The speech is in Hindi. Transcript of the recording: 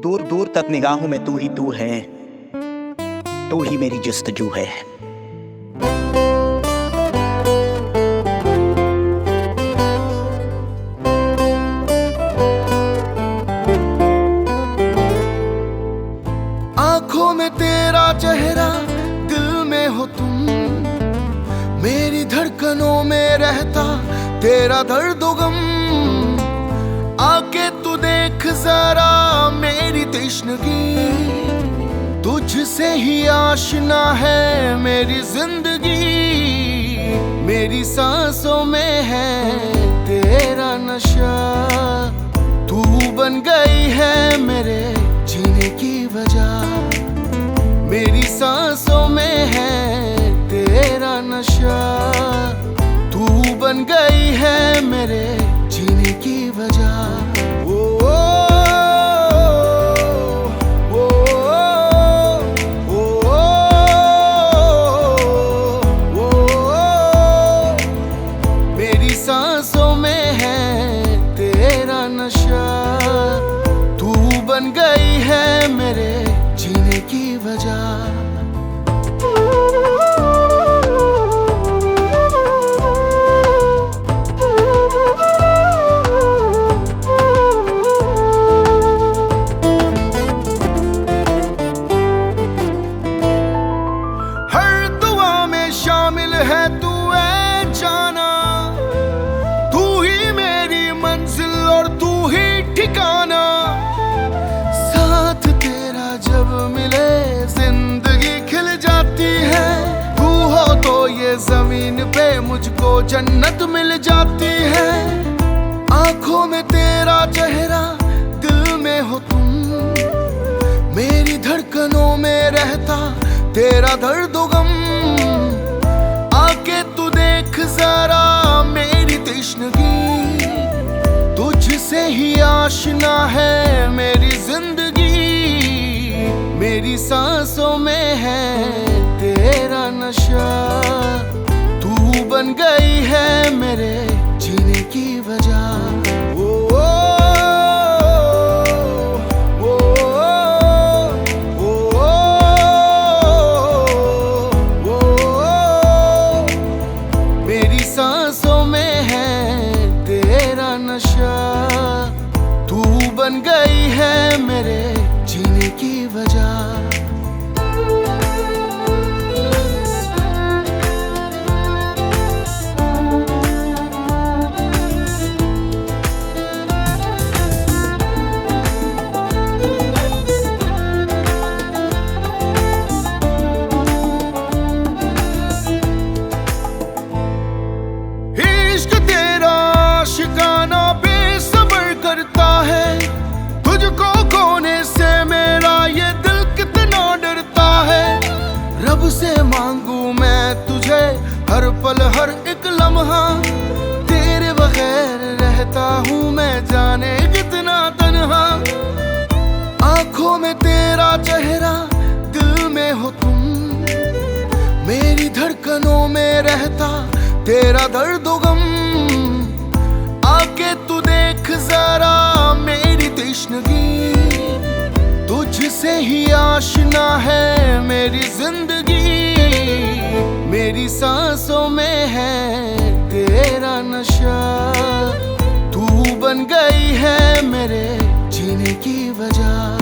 दूर दूर तक निगाहों में तू ही तू है। तू ही मेरी जस्तजू है। आँखों में तेरा चेहरा दिल में हो तुम। मेरी धड़कनों में रहता तेरा दर्द गम जरा मेरी तिश्नगी तुझसे ही आशना है मेरी ज़िंदगी। मेरी सांसों में है तेरा नशा, तू बन गई ज़मीन पे मुझको जन्नत मिल जाती है। आँखों में तेरा चेहरा, दिल में हो तुम। मेरी धड़कनों में रहता तेरा दर्द गम। आके तू देख जरा मेरी तश्नगी तुझसे ही आशना है मेरी ज़िंदगी। मेरी सांसों में है तेरा नशा, तू बन गई है मेरे जीने की वजह। मेरी है नशा। तू बन गई है मेरे जीने की वजह। शिकाना बेसबर करता है। तुझको खोने से मेरा ये दिल कितना डरता है। रब से मांगू मैं तुझे, हर पल, हर एक लम्हा। तेरे बगैर रहता हूँ मैं, जाने कितना तन्हा। आँखों में तेरा चेहरा, दिल में हो तुम। मेरी धड़कनों में रहता तेरा दर्द गम। जरा मेरी तश्नगी, तुझसे ही आशना है मेरी ज़िंदगी। मेरी सांसों में है तेरा नशा। तू बन गई है मेरे जीने की वजह।